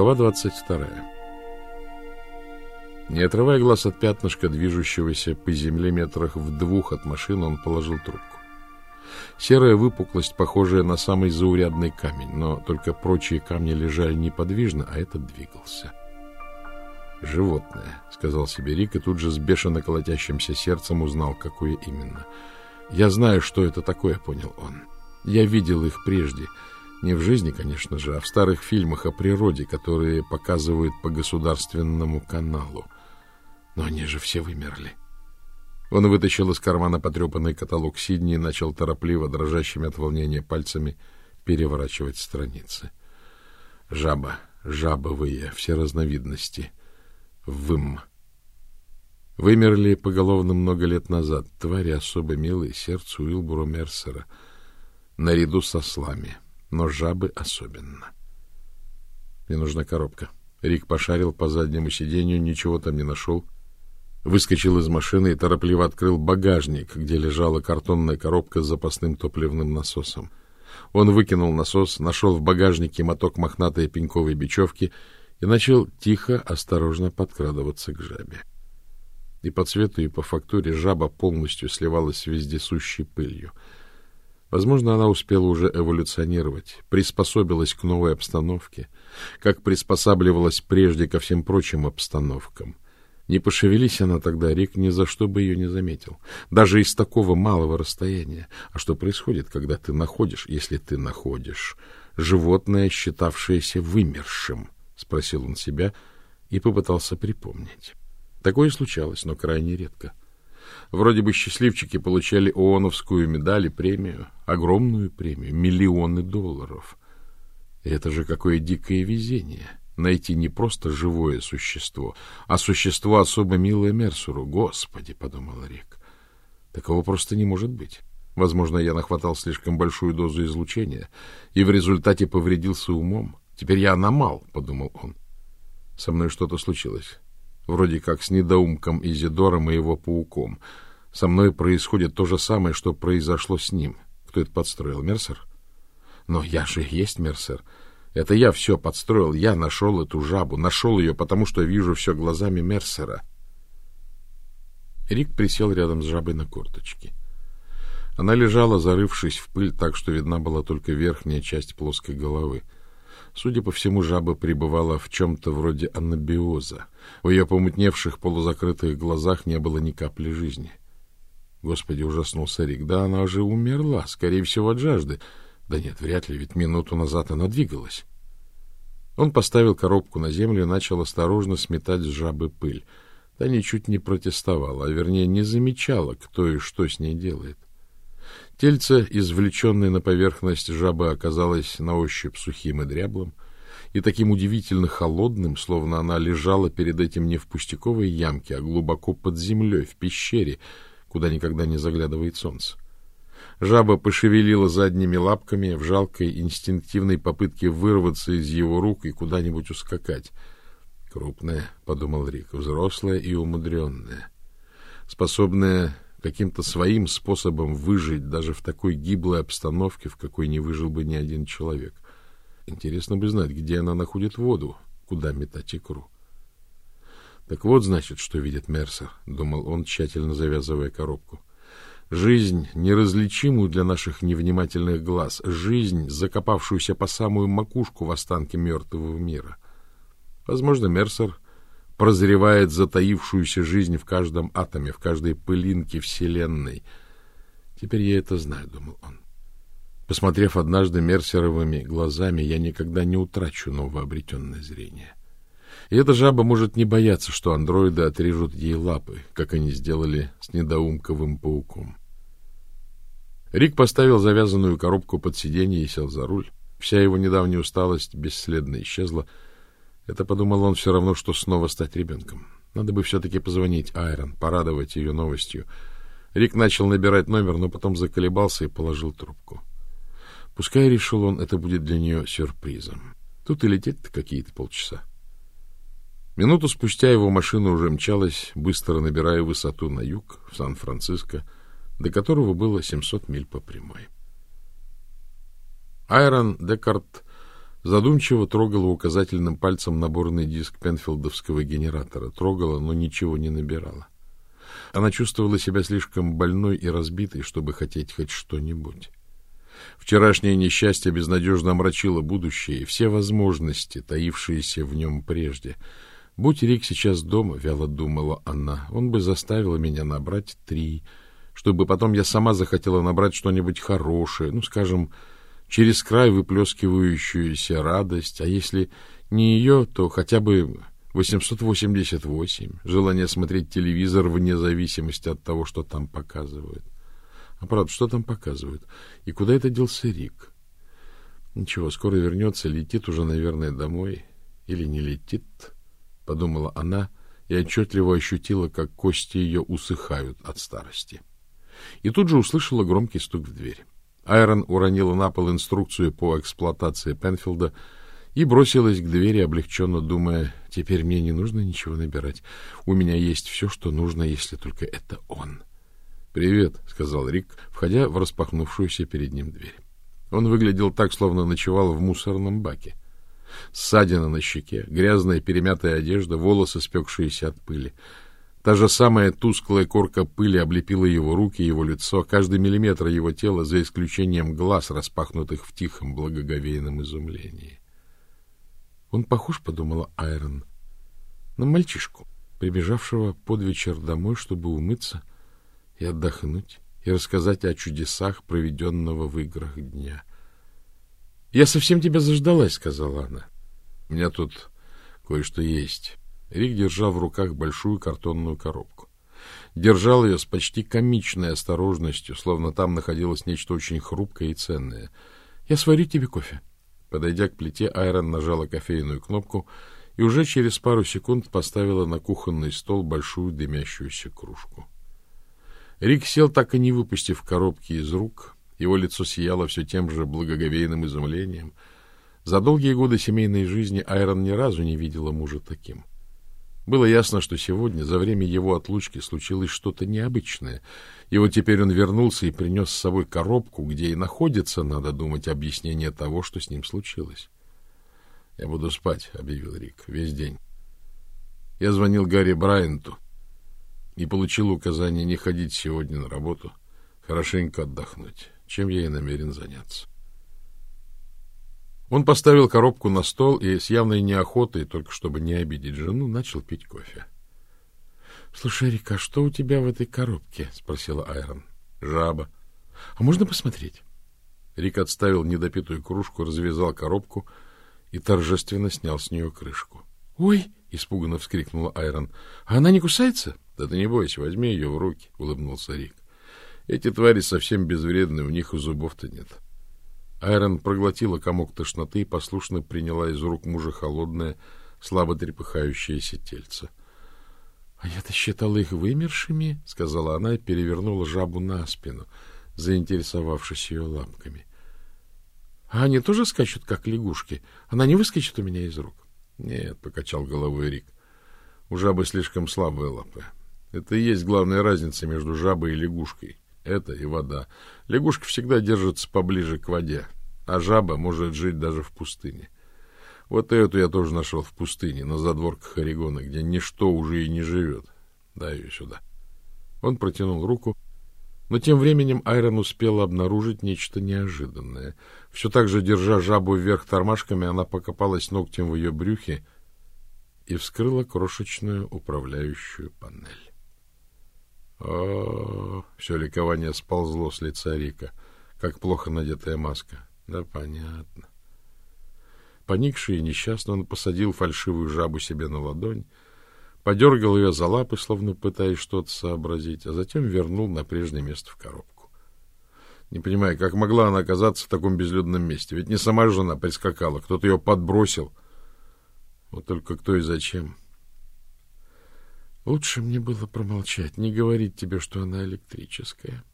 Глава 22. Не отрывая глаз от пятнышка, движущегося по земле метрах в двух от машины, он положил трубку. Серая выпуклость, похожая на самый заурядный камень, но только прочие камни лежали неподвижно, а этот двигался. «Животное», — сказал себе Рик, и тут же с бешено колотящимся сердцем узнал, какое именно. «Я знаю, что это такое», — понял он. «Я видел их прежде». Не в жизни, конечно же, а в старых фильмах о природе, которые показывают по государственному каналу. Но они же все вымерли. Он вытащил из кармана потрепанный каталог Сидни и начал торопливо, дрожащими от волнения пальцами, переворачивать страницы. Жаба, жабовые, все разновидности. Вым. Вымерли поголовно много лет назад. Твари особо милые сердцу Уилбура Мерсера. Наряду со слами но жабы особенно. Мне нужна коробка. Рик пошарил по заднему сиденью, ничего там не нашел. Выскочил из машины и торопливо открыл багажник, где лежала картонная коробка с запасным топливным насосом. Он выкинул насос, нашел в багажнике моток мохнатой пеньковой бечевки и начал тихо, осторожно подкрадываться к жабе. И по цвету, и по фактуре жаба полностью сливалась с вездесущей пылью — Возможно, она успела уже эволюционировать, приспособилась к новой обстановке, как приспосабливалась прежде ко всем прочим обстановкам. Не пошевелись она тогда, Рик ни за что бы ее не заметил, даже из такого малого расстояния. А что происходит, когда ты находишь, если ты находишь, животное, считавшееся вымершим? — спросил он себя и попытался припомнить. Такое случалось, но крайне редко. — Вроде бы счастливчики получали ООНовскую медаль и премию, огромную премию, миллионы долларов. Это же какое дикое везение — найти не просто живое существо, а существо особо милое Мерсуру. Господи, — подумал Рик, — такого просто не может быть. Возможно, я нахватал слишком большую дозу излучения и в результате повредился умом. Теперь я аномал, — подумал он. Со мной что-то случилось вроде как с недоумком Изидором и его пауком. Со мной происходит то же самое, что произошло с ним. Кто это подстроил? Мерсер? Но я же есть Мерсер. Это я все подстроил. Я нашел эту жабу. Нашел ее, потому что вижу все глазами Мерсера. Рик присел рядом с жабой на корточки. Она лежала, зарывшись в пыль, так что видна была только верхняя часть плоской головы. Судя по всему, жаба пребывала в чем-то вроде анабиоза. В ее помутневших полузакрытых глазах не было ни капли жизни. Господи, ужаснулся Рик. Да она же умерла, скорее всего, от жажды. Да нет, вряд ли, ведь минуту назад она двигалась. Он поставил коробку на землю и начал осторожно сметать с жабы пыль. Та ничуть не протестовала, а вернее не замечала, кто и что с ней делает. Тельце, извлеченное на поверхность жабы, оказалось на ощупь сухим и дряблым, и таким удивительно холодным, словно она лежала перед этим не в пустяковой ямке, а глубоко под землей, в пещере, куда никогда не заглядывает солнце. Жаба пошевелила задними лапками в жалкой инстинктивной попытке вырваться из его рук и куда-нибудь ускакать. «Крупная», — подумал Рик, — «взрослая и умудренная, способная каким-то своим способом выжить даже в такой гиблой обстановке, в какой не выжил бы ни один человек. Интересно бы знать, где она находит воду, куда метать икру. Так вот, значит, что видит Мерсер, думал он, тщательно завязывая коробку. Жизнь, неразличимую для наших невнимательных глаз, жизнь, закопавшуюся по самую макушку в останке мертвого мира. Возможно, Мерсер прозревает затаившуюся жизнь в каждом атоме, в каждой пылинке Вселенной. Теперь я это знаю, — думал он. Посмотрев однажды мерсеровыми глазами, я никогда не утрачу новообретенное зрение. И эта жаба может не бояться, что андроиды отрежут ей лапы, как они сделали с недоумковым пауком. Рик поставил завязанную коробку под сиденье и сел за руль. Вся его недавняя усталость бесследно исчезла, — это, подумал он, все равно, что снова стать ребенком. Надо бы все-таки позвонить Айрон, порадовать ее новостью. Рик начал набирать номер, но потом заколебался и положил трубку. Пускай, решил он, это будет для нее сюрпризом. Тут и лететь-то какие-то полчаса. Минуту спустя его машина уже мчалась, быстро набирая высоту на юг, в Сан-Франциско, до которого было 700 миль по прямой. Айрон Декарт Задумчиво трогала указательным пальцем наборный диск Пенфилдовского генератора. Трогала, но ничего не набирала. Она чувствовала себя слишком больной и разбитой, чтобы хотеть хоть что-нибудь. Вчерашнее несчастье безнадежно омрачило будущее и все возможности, таившиеся в нем прежде. Будь Рик сейчас дома, вяло думала она, он бы заставил меня набрать три, чтобы потом я сама захотела набрать что-нибудь хорошее, ну, скажем, через край выплескивающуюся радость, а если не ее, то хотя бы 888, желание смотреть телевизор вне зависимости от того, что там показывают. А правда, что там показывают? И куда это делся Рик? Ничего, скоро вернется, летит уже, наверное, домой. Или не летит, подумала она и отчетливо ощутила, как кости ее усыхают от старости. И тут же услышала громкий стук в дверь. Айрон уронила на пол инструкцию по эксплуатации Пенфилда и бросилась к двери, облегченно думая, теперь мне не нужно ничего набирать. У меня есть все, что нужно, если только это он. — Привет, — сказал Рик, входя в распахнувшуюся перед ним дверь. Он выглядел так, словно ночевал в мусорном баке. Ссадина на щеке, грязная перемятая одежда, волосы, спекшиеся от пыли. Та же самая тусклая корка пыли облепила его руки, его лицо, каждый миллиметр его тела, за исключением глаз, распахнутых в тихом благоговейном изумлении. Он похож, — подумала Айрон, — на мальчишку, прибежавшего под вечер домой, чтобы умыться и отдохнуть, и рассказать о чудесах проведенного в играх дня. — Я совсем тебя заждалась, — сказала она. — У меня тут кое-что есть. Рик держал в руках большую картонную коробку. Держал ее с почти комичной осторожностью, словно там находилось нечто очень хрупкое и ценное. — Я сварю тебе кофе. Подойдя к плите, Айрон нажала кофейную кнопку и уже через пару секунд поставила на кухонный стол большую дымящуюся кружку. Рик сел, так и не выпустив коробки из рук. Его лицо сияло все тем же благоговейным изумлением. За долгие годы семейной жизни Айрон ни разу не видела мужа таким. Было ясно, что сегодня, за время его отлучки, случилось что-то необычное. И вот теперь он вернулся и принес с собой коробку, где и находится, надо думать, объяснение того, что с ним случилось. — Я буду спать, — объявил Рик, — весь день. Я звонил Гарри Брайанту и получил указание не ходить сегодня на работу, хорошенько отдохнуть, чем я и намерен заняться. Он поставил коробку на стол и с явной неохотой, только чтобы не обидеть жену, начал пить кофе. — Слушай, Рика, что у тебя в этой коробке? — спросила Айрон. — Жаба. — А можно посмотреть? Рик отставил недопитую кружку, развязал коробку и торжественно снял с нее крышку. — Ой! — испуганно вскрикнула Айрон. — А она не кусается? — Да ты не бойся, возьми ее в руки, — улыбнулся Рик. — Эти твари совсем безвредны, у них и зубов-то нет. — Айрон проглотила комок тошноты и послушно приняла из рук мужа холодное, слабо трепыхающееся тельце. — А я-то считала их вымершими, — сказала она и перевернула жабу на спину, заинтересовавшись ее лапками. — А они тоже скачут, как лягушки? Она не выскочит у меня из рук? — Нет, — покачал головой Рик. — У жабы слишком слабые лапы. Это и есть главная разница между жабой и лягушкой. Это и вода. Лягушка всегда держится поближе к воде, а жаба может жить даже в пустыне. Вот эту я тоже нашел в пустыне, на задворках Орегона, где ничто уже и не живет. Дай ее сюда. Он протянул руку, но тем временем Айрон успела обнаружить нечто неожиданное. Все так же, держа жабу вверх тормашками, она покопалась ногтем в ее брюхе и вскрыла крошечную управляющую панель. О, все ликование сползло с лица Рика, как плохо надетая маска. Да, понятно. Поникший и несчастно он посадил фальшивую жабу себе на ладонь, подергал ее за лапы, словно пытаясь что-то сообразить, а затем вернул на прежнее место в коробку. Не понимаю, как могла она оказаться в таком безлюдном месте? Ведь не сама жена прискакала, кто-то ее подбросил. Вот только кто и зачем. — Лучше мне было промолчать, не говорить тебе, что она электрическая.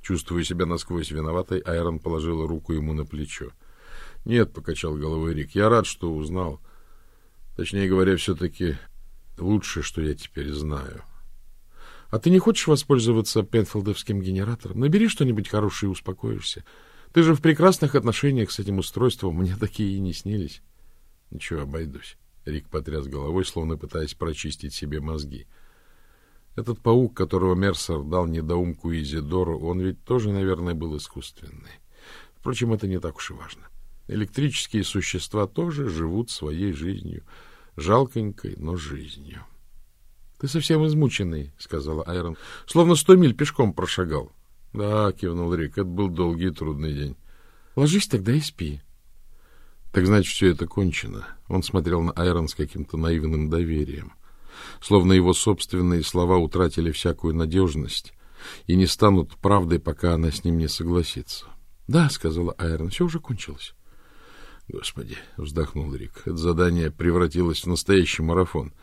Чувствуя себя насквозь виноватой, Айрон положила руку ему на плечо. — Нет, — покачал головой Рик, — я рад, что узнал. Точнее говоря, все-таки лучше, что я теперь знаю. — А ты не хочешь воспользоваться Пенфилдовским генератором? Набери что-нибудь хорошее и успокоишься. Ты же в прекрасных отношениях с этим устройством. Мне такие и не снились. Ничего, обойдусь. Рик потряс головой, словно пытаясь прочистить себе мозги. Этот паук, которого Мерсер дал недоумку Изидору, он ведь тоже, наверное, был искусственный. Впрочем, это не так уж и важно. Электрические существа тоже живут своей жизнью, жалконькой, но жизнью. — Ты совсем измученный, — сказала Айрон, — словно сто миль пешком прошагал. — Да, — кивнул Рик, — это был долгий и трудный день. — Ложись тогда и спи. — Так значит, все это кончено. Он смотрел на Айрон с каким-то наивным доверием. Словно его собственные слова утратили всякую надежность и не станут правдой, пока она с ним не согласится. — Да, — сказала Айрон, — все уже кончилось. — Господи, — вздохнул Рик, — это задание превратилось в настоящий марафон —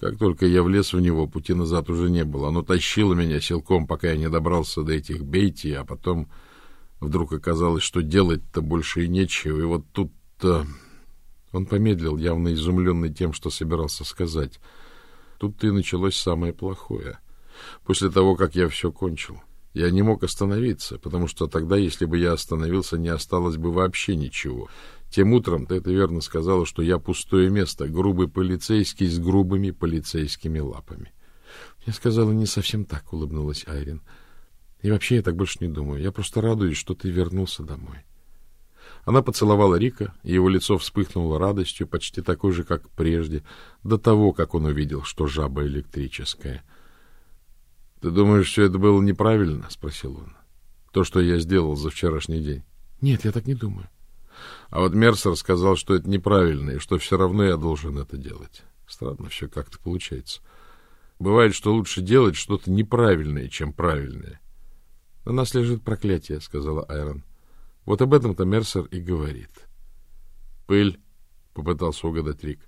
как только я влез в него, пути назад уже не было. Оно тащило меня силком, пока я не добрался до этих бейти, а потом вдруг оказалось, что делать-то больше и нечего. И вот тут-то... Он помедлил, явно изумленный тем, что собирался сказать. Тут-то и началось самое плохое. После того, как я все кончил. Я не мог остановиться, потому что тогда, если бы я остановился, не осталось бы вообще ничего. Тем утром ты это верно сказала, что я пустое место, грубый полицейский с грубыми полицейскими лапами. Я сказала не совсем так, улыбнулась Айрин. И вообще я так больше не думаю. Я просто радуюсь, что ты вернулся домой. Она поцеловала Рика, и его лицо вспыхнуло радостью, почти такой же, как прежде, до того, как он увидел, что жаба электрическая. — Ты думаешь, все это было неправильно? — спросил он. — То, что я сделал за вчерашний день. — Нет, я так не думаю. А вот Мерсер сказал, что это неправильно, и что все равно я должен это делать. Странно все как-то получается. Бывает, что лучше делать что-то неправильное, чем правильное. — На нас лежит проклятие, — сказала Айрон. — Вот об этом-то Мерсер и говорит. — Пыль, — попытался угадать Рик.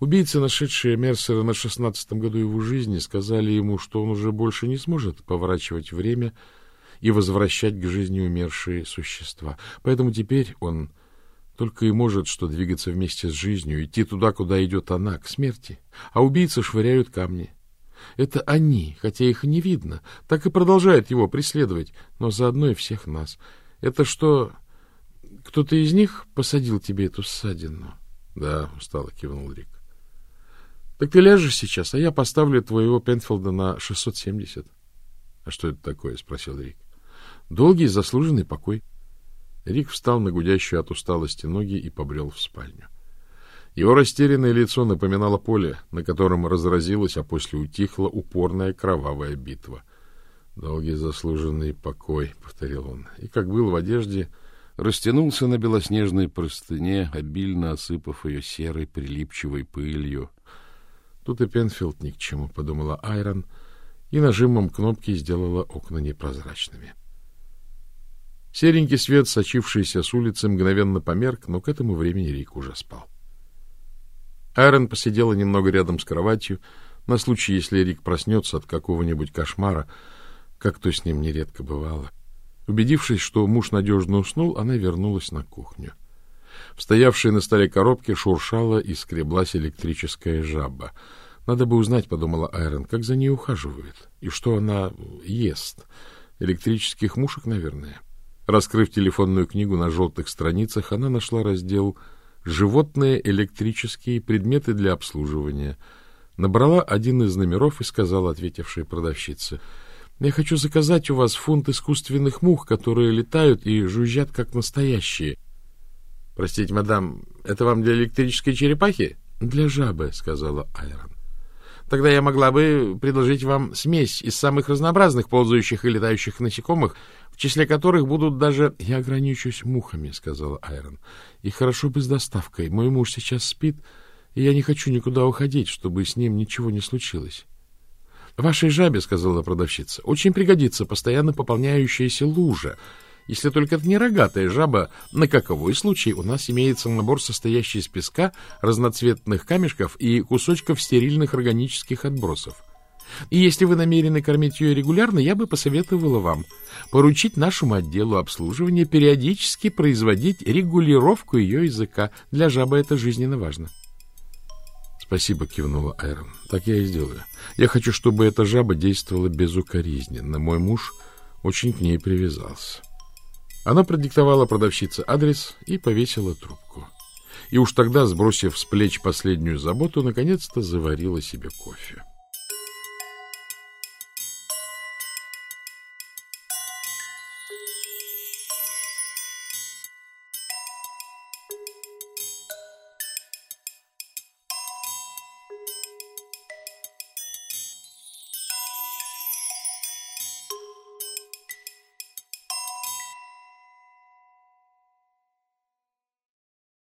Убийцы, нашедшие Мерсера на шестнадцатом году его жизни, сказали ему, что он уже больше не сможет поворачивать время и возвращать к жизни умершие существа. Поэтому теперь он только и может что двигаться вместе с жизнью, идти туда, куда идет она, к смерти. А убийцы швыряют камни. Это они, хотя их не видно, так и продолжают его преследовать, но заодно и всех нас. Это что, кто-то из них посадил тебе эту ссадину? — Да, — устало кивнул Рик. — Так ты ляжешь сейчас, а я поставлю твоего Пенфилда на 670. — А что это такое? — спросил Рик. — Долгий заслуженный покой. — Рик встал на гудящую от усталости ноги и побрел в спальню. Его растерянное лицо напоминало поле, на котором разразилась, а после утихла упорная кровавая битва. «Долгий заслуженный покой», — повторил он, и, как был в одежде, растянулся на белоснежной простыне, обильно осыпав ее серой прилипчивой пылью. Тут и Пенфилд ни к чему, — подумала Айрон, и нажимом кнопки сделала окна непрозрачными. Серенький свет, сочившийся с улицы, мгновенно померк, но к этому времени Рик уже спал. Айрон посидела немного рядом с кроватью, на случай, если Рик проснется от какого-нибудь кошмара, как то с ним нередко бывало. Убедившись, что муж надежно уснул, она вернулась на кухню. В стоявшей на столе коробке шуршала и скреблась электрическая жаба. Надо бы узнать, — подумала Айрон, — как за ней ухаживают и что она ест. Электрических мушек, наверное. — Раскрыв телефонную книгу на желтых страницах, она нашла раздел «Животные электрические предметы для обслуживания». Набрала один из номеров и сказала ответившей продавщице, «Я хочу заказать у вас фунт искусственных мух, которые летают и жужжат, как настоящие». «Простите, мадам, это вам для электрической черепахи?» «Для жабы», — сказала Айрон. Тогда я могла бы предложить вам смесь из самых разнообразных ползающих и летающих насекомых, в числе которых будут даже... — Я ограничусь мухами, — сказала Айрон. — И хорошо бы с доставкой. Мой муж сейчас спит, и я не хочу никуда уходить, чтобы с ним ничего не случилось. — Вашей жабе, — сказала продавщица, — очень пригодится постоянно пополняющаяся лужа, если только это не рогатая жаба, на каковой случай у нас имеется набор, состоящий из песка, разноцветных камешков и кусочков стерильных органических отбросов. И если вы намерены кормить ее регулярно, я бы посоветовала вам поручить нашему отделу обслуживания периодически производить регулировку ее языка. Для жабы это жизненно важно. Спасибо, кивнула Айрон. Так я и сделаю. Я хочу, чтобы эта жаба действовала безукоризненно. Мой муж очень к ней привязался. Она продиктовала продавщице адрес и повесила трубку. И уж тогда, сбросив с плеч последнюю заботу, наконец-то заварила себе кофе.